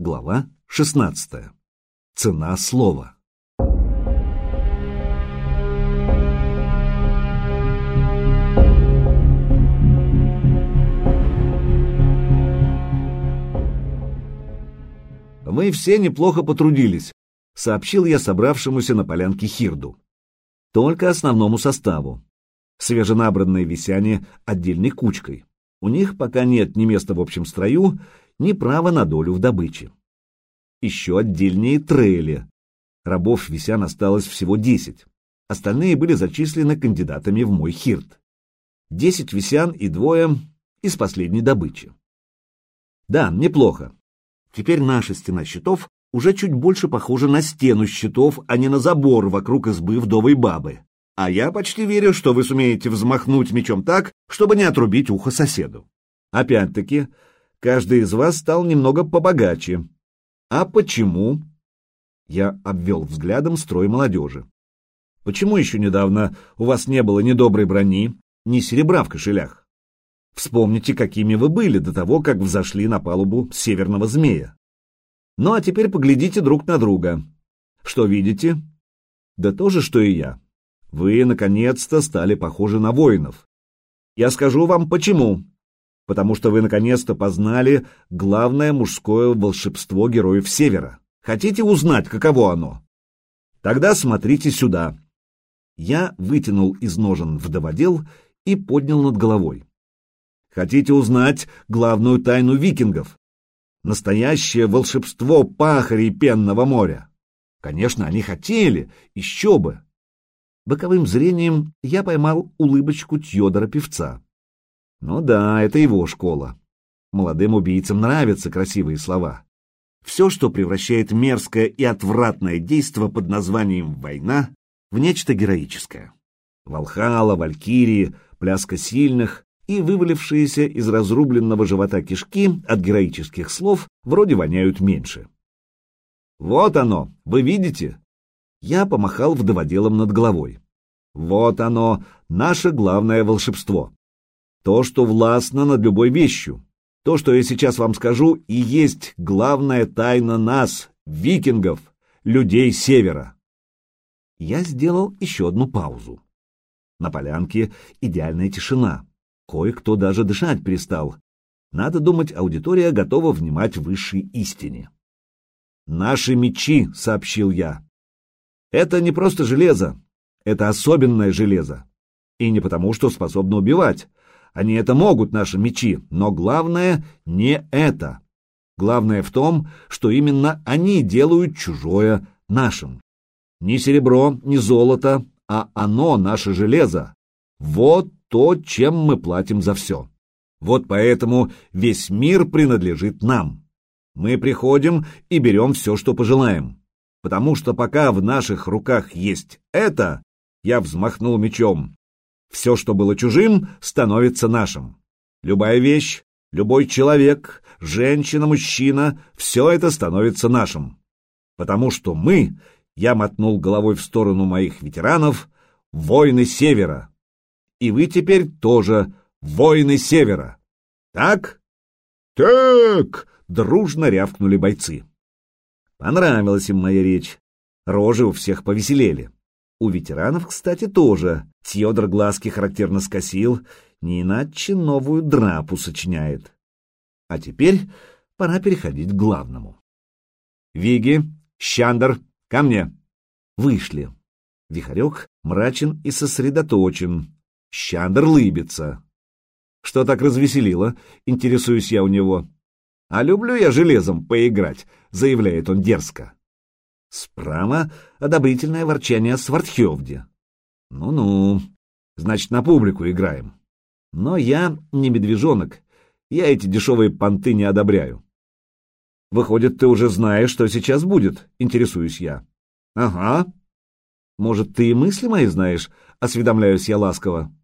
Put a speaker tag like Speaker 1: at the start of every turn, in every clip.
Speaker 1: Глава 16. Цена слова. «Мы все неплохо потрудились», — сообщил я собравшемуся на полянке Хирду. «Только основному составу. Свеженабранные висяне отдельной кучкой. У них пока нет ни места в общем строю, ни права на долю в добыче. Еще отдельнее трейли. Рабов висян осталось всего десять. Остальные были зачислены кандидатами в мой хирт. Десять висян и двое из последней добычи. Да, неплохо. Теперь наша стена щитов уже чуть больше похожа на стену щитов, а не на забор вокруг избы вдовой бабы. А я почти верю, что вы сумеете взмахнуть мечом так, чтобы не отрубить ухо соседу. Опять-таки, каждый из вас стал немного побогаче. А почему? Я обвел взглядом строй молодежи. Почему еще недавно у вас не было ни доброй брони, ни серебра в кошелях? Вспомните, какими вы были до того, как взошли на палубу северного змея. Ну а теперь поглядите друг на друга. Что видите? Да то же, что и я. Вы, наконец-то, стали похожи на воинов. Я скажу вам почему. Потому что вы, наконец-то, познали главное мужское волшебство героев Севера. Хотите узнать, каково оно? Тогда смотрите сюда. Я вытянул из ножен вдоводел и поднял над головой. Хотите узнать главную тайну викингов? Настоящее волшебство пахарей пенного моря. Конечно, они хотели, еще бы. Боковым зрением я поймал улыбочку Тьодора-певца. Ну да, это его школа. Молодым убийцам нравятся красивые слова. Все, что превращает мерзкое и отвратное действо под названием «война» в нечто героическое. Волхала, валькирии, пляска сильных и вывалившиеся из разрубленного живота кишки от героических слов вроде воняют меньше. Вот оно, вы видите? Я помахал вдоводелом над головой. Вот оно, наше главное волшебство. То, что властно над любой вещью. То, что я сейчас вам скажу, и есть главная тайна нас, викингов, людей Севера. Я сделал еще одну паузу. На полянке идеальная тишина. Кое-кто даже дышать перестал. Надо думать, аудитория готова внимать высшей истине. «Наши мечи», — сообщил я. Это не просто железо, это особенное железо. И не потому, что способно убивать. Они это могут, наши мечи, но главное не это. Главное в том, что именно они делают чужое нашим. Не серебро, не золото, а оно, наше железо. Вот то, чем мы платим за все. Вот поэтому весь мир принадлежит нам. Мы приходим и берем все, что пожелаем потому что пока в наших руках есть это, я взмахнул мечом. Все, что было чужим, становится нашим. Любая вещь, любой человек, женщина, мужчина, все это становится нашим. Потому что мы, я мотнул головой в сторону моих ветеранов, воины Севера. И вы теперь тоже воины Севера. Так? Так! Дружно рявкнули бойцы. Понравилась им моя речь. Рожи у всех повеселели. У ветеранов, кстати, тоже. Тьодор глазки характерно скосил, не иначе новую драпу сочиняет. А теперь пора переходить к главному. «Виги, Щандер, ко мне!» Вышли. Вихарек мрачен и сосредоточен. Щандер лыбится. Что так развеселило? Интересуюсь я у него. А люблю я железом поиграть, заявляет он дерзко. Справа одобрительное ворчание Свартхевде. Ну-ну, значит, на публику играем. Но я не медвежонок, я эти дешевые понты не одобряю. Выходит, ты уже знаешь, что сейчас будет, интересуюсь я. Ага. Может, ты и мысли мои знаешь, осведомляюсь я ласково.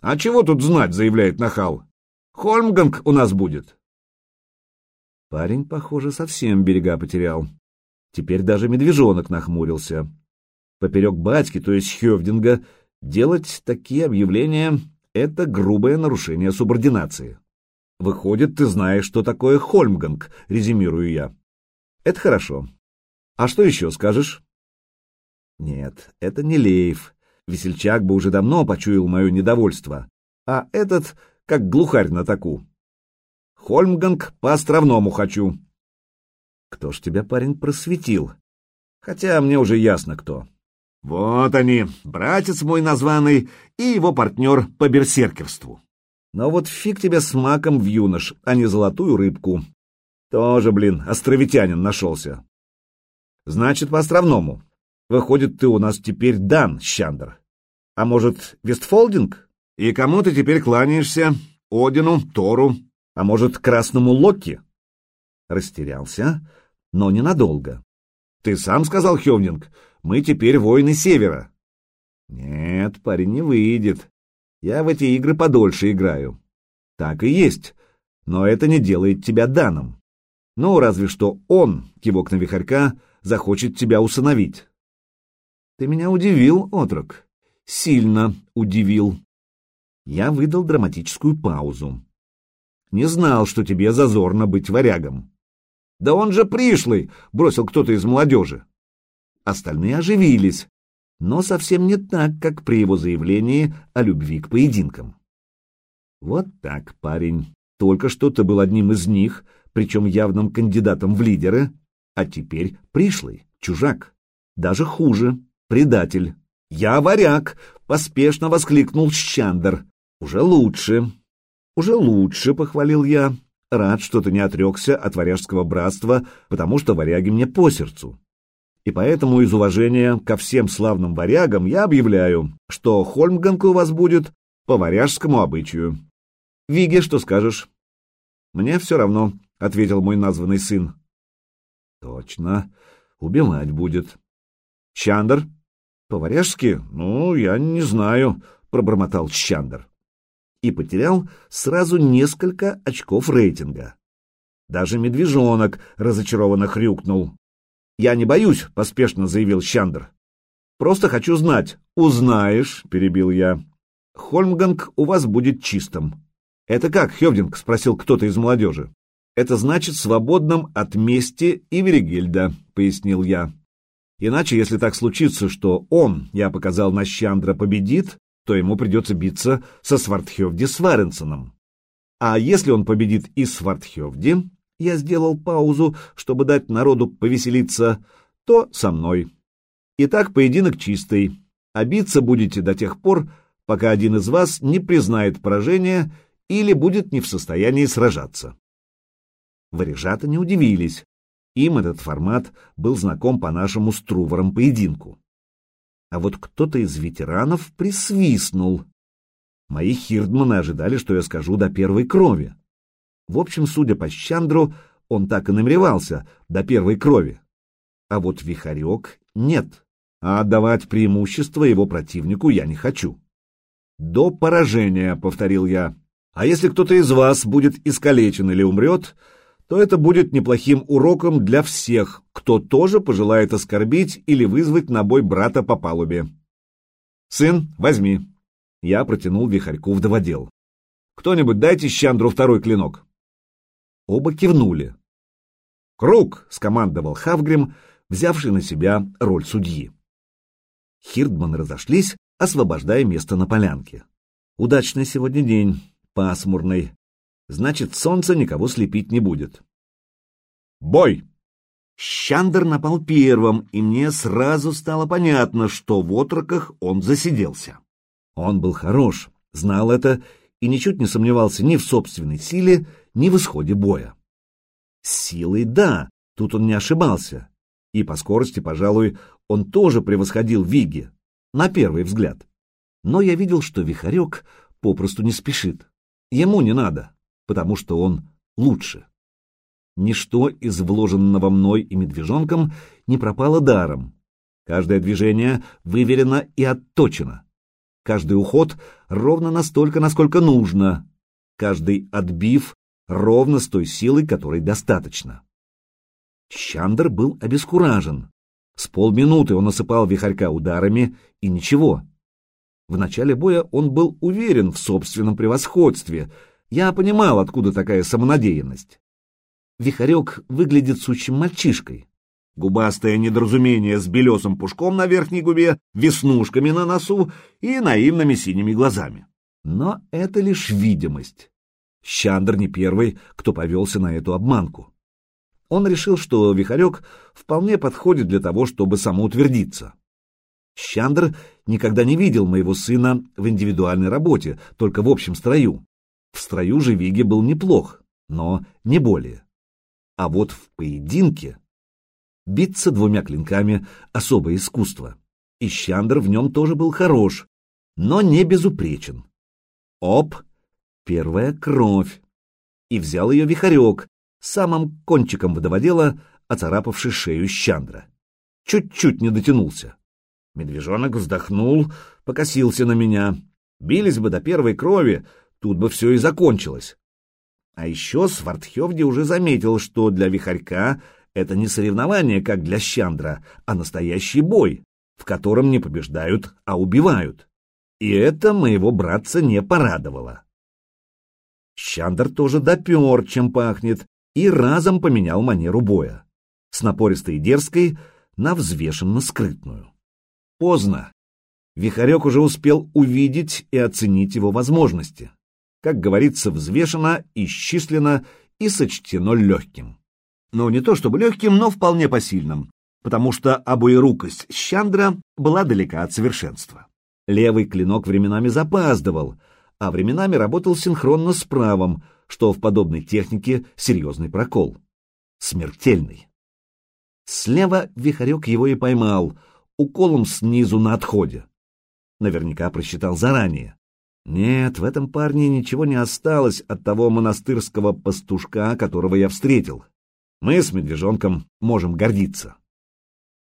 Speaker 1: А чего тут знать, заявляет нахал. Хольмганг у нас будет. Парень, похоже, совсем берега потерял. Теперь даже медвежонок нахмурился. Поперек батьки, то есть Хевдинга, делать такие объявления — это грубое нарушение субординации. Выходит, ты знаешь, что такое Хольмганг, резюмирую я. Это хорошо. А что еще скажешь? Нет, это не Лейв. Весельчак бы уже давно почуял мое недовольство. А этот, как глухарь на таку. Хольмганг по островному хочу. Кто ж тебя, парень, просветил? Хотя мне уже ясно, кто. Вот они, братец мой названный и его партнер по берсеркерству. Но вот фиг тебя с маком в юнош, а не золотую рыбку. Тоже, блин, островитянин нашелся. Значит, по островному. Выходит, ты у нас теперь Дан, Щандр. А может, Вестфолдинг? И кому ты теперь кланяешься? Одину, Тору, а может, Красному Локи? Растерялся, но ненадолго. Ты сам сказал, Хевнинг, мы теперь воины Севера. Нет, парень, не выйдет. Я в эти игры подольше играю. Так и есть, но это не делает тебя Даном. Ну, разве что он, кивок на вихарька, захочет тебя усыновить. Ты меня удивил, отрок. Сильно удивил. Я выдал драматическую паузу. Не знал, что тебе зазорно быть варягом. Да он же пришлый, бросил кто-то из молодежи. Остальные оживились, но совсем не так, как при его заявлении о любви к поединкам. Вот так, парень. Только что ты был одним из них, причем явным кандидатом в лидеры, а теперь пришлый, чужак. Даже хуже, предатель. «Я варяг!» — поспешно воскликнул Щандер. «Уже лучше!» «Уже лучше!» — похвалил я. «Рад, что ты не отрекся от варяжского братства, потому что варяги мне по сердцу и поэтому из уважения ко всем славным варягам я объявляю, что Хольмганка у вас будет по варяжскому обычаю. Виге, что скажешь? Мне все равно, — ответил мой названный сын. Точно, убивать будет. Чандр? По-варяжски? Ну, я не знаю, — пробормотал Чандр. И потерял сразу несколько очков рейтинга. Даже медвежонок разочарованно хрюкнул. «Я не боюсь», — поспешно заявил Щандр. «Просто хочу знать». «Узнаешь», — перебил я. «Хольмганг у вас будет чистым». «Это как, Хевдинг?» — спросил кто-то из молодежи. «Это значит свободным от мести и Веригельда», — пояснил я. «Иначе, если так случится, что он, я показал на Щандра, победит, то ему придется биться со Свардхевди Сваренсоном. А если он победит и Свардхевди, я сделал паузу, чтобы дать народу повеселиться, то со мной. Итак, поединок чистый. А биться будете до тех пор, пока один из вас не признает поражение или будет не в состоянии сражаться. Варежата не удивились. Им этот формат был знаком по нашему с Трувором поединку. А вот кто-то из ветеранов присвистнул. Мои хирдманы ожидали, что я скажу до первой крови. В общем, судя по Щандру, он так и намеревался, до первой крови. А вот Вихарек нет, а отдавать преимущество его противнику я не хочу. «До поражения», — повторил я. «А если кто-то из вас будет искалечен или умрет, то это будет неплохим уроком для всех, кто тоже пожелает оскорбить или вызвать на бой брата по палубе. Сын, возьми». Я протянул Вихарьку вдоводел. «Кто-нибудь дайте Щандру второй клинок». Оба кивнули. «Круг!» — скомандовал Хавгрим, взявший на себя роль судьи. Хирдманы разошлись, освобождая место на полянке. Удачный сегодня день, пасмурный. Значит, солнце никого слепить не будет. «Бой!» Щандер напал первым, и мне сразу стало понятно, что в отроках он засиделся. Он был хорош, знал это и ничуть не сомневался ни в собственной силе, ни в исходе боя. силой да, тут он не ошибался. И по скорости, пожалуй, он тоже превосходил Виги, на первый взгляд. Но я видел, что Вихарек попросту не спешит. Ему не надо, потому что он лучше. Ничто из вложенного мной и медвежонком не пропало даром. Каждое движение выверено и отточено. Каждый уход ровно настолько, насколько нужно. Каждый отбив ровно с той силой, которой достаточно. Чандр был обескуражен. С полминуты он осыпал вихарька ударами, и ничего. В начале боя он был уверен в собственном превосходстве. Я понимал, откуда такая самонадеянность. Вихарек выглядит сучим мальчишкой. Губастое недоразумение с белесым пушком на верхней губе, веснушками на носу и наивными синими глазами. Но это лишь видимость. Щандр не первый, кто повелся на эту обманку. Он решил, что Вихарек вполне подходит для того, чтобы самоутвердиться. Щандр никогда не видел моего сына в индивидуальной работе, только в общем строю. В строю же Виги был неплох, но не более. А вот в поединке биться двумя клинками — особое искусство. И Щандр в нем тоже был хорош, но не безупречен. Оп! Первая кровь. И взял ее вихарек, самым кончиком водоводела, оцарапавший шею Щандра. Чуть-чуть не дотянулся. Медвежонок вздохнул, покосился на меня. Бились бы до первой крови, тут бы все и закончилось. А еще Свартхевди уже заметил, что для вихарька это не соревнование, как для Щандра, а настоящий бой, в котором не побеждают, а убивают. И это моего братца не порадовало. Щандр тоже допер, чем пахнет, и разом поменял манеру боя. С напористой и дерзкой на взвешенно-скрытную. Поздно. Вихарек уже успел увидеть и оценить его возможности как говорится, взвешено, исчислено и сочтено легким. Но не то чтобы легким, но вполне посильным, потому что обоерукость Щандра была далека от совершенства. Левый клинок временами запаздывал, а временами работал синхронно с правым, что в подобной технике серьезный прокол. Смертельный. Слева Вихарек его и поймал, уколом снизу на отходе. Наверняка просчитал заранее. Нет, в этом парне ничего не осталось от того монастырского пастушка, которого я встретил. Мы с медвежонком можем гордиться.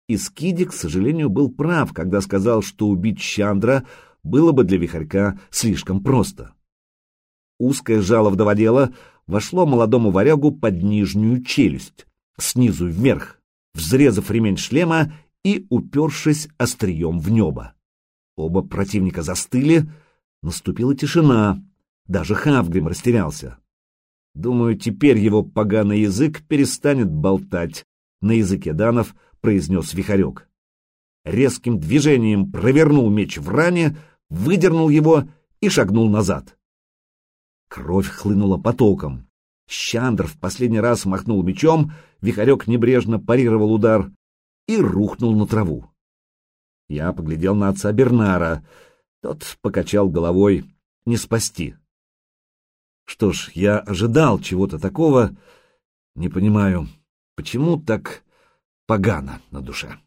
Speaker 1: И Скиди, к сожалению, был прав, когда сказал, что убить Чандра было бы для вихарька слишком просто. Узкое жало вдоводела вошло молодому варягу под нижнюю челюсть, снизу вверх, взрезав ремень шлема и упершись острием в небо. Оба противника застыли, Наступила тишина. Даже Хавгрим растерялся. Думаю, теперь его поганый язык перестанет болтать. На языке данов произнес Вихарек. Резким движением провернул меч в ране, выдернул его и шагнул назад. Кровь хлынула потоком. Щандр в последний раз махнул мечом, Вихарек небрежно парировал удар и рухнул на траву. Я поглядел на отца Бернара — тот покачал головой. Не спасти. Что ж, я ожидал чего-то такого. Не понимаю, почему так погано на душе.